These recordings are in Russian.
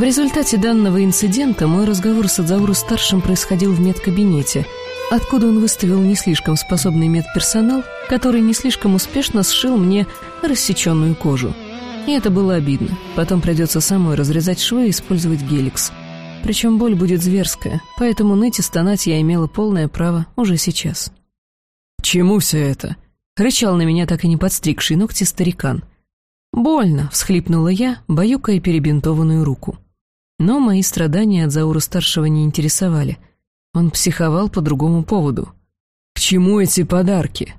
В результате данного инцидента мой разговор с Адзауру-старшим происходил в медкабинете, откуда он выставил не слишком способный медперсонал, который не слишком успешно сшил мне рассеченную кожу. И это было обидно. Потом придется самой разрезать швы и использовать геликс. Причем боль будет зверская, поэтому ныть и стонать я имела полное право уже сейчас. «К чему все это?» — рычал на меня так и не подстригший ногти старикан. «Больно!» — всхлипнула я, баюкая перебинтованную руку. Но мои страдания от Заура-старшего не интересовали. Он психовал по другому поводу. «К чему эти подарки?»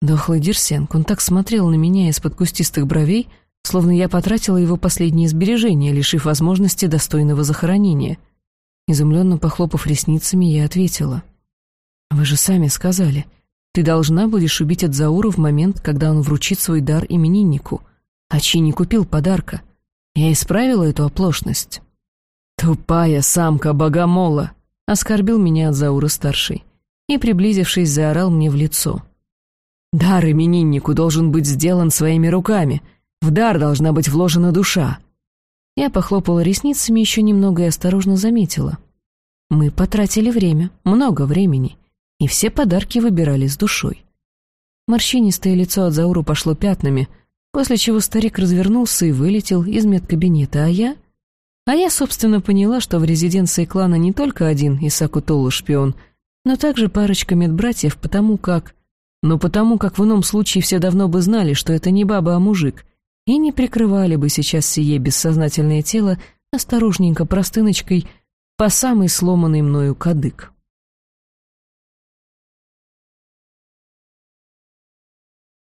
Дохлый Дерсенк, он так смотрел на меня из-под кустистых бровей, словно я потратила его последние сбережения, лишив возможности достойного захоронения. Изумленно похлопав ресницами, я ответила. «Вы же сами сказали, ты должна будешь убить Адзаура в момент, когда он вручит свой дар имениннику. А Чи не купил подарка. Я исправила эту оплошность». «Тупая самка богомола!» — оскорбил меня Адзаура-старший и, приблизившись, заорал мне в лицо. «Дар имениннику должен быть сделан своими руками. В дар должна быть вложена душа». Я похлопала ресницами еще немного и осторожно заметила. Мы потратили время, много времени, и все подарки выбирали с душой. Морщинистое лицо от Зауру пошло пятнами, после чего старик развернулся и вылетел из медкабинета, а я... А я, собственно, поняла, что в резиденции клана не только один Исаку Толу шпион, но также парочка медбратьев, потому как... Но потому как в ином случае все давно бы знали, что это не баба, а мужик, и не прикрывали бы сейчас сие бессознательное тело осторожненько простыночкой по самый сломанный мною кадык.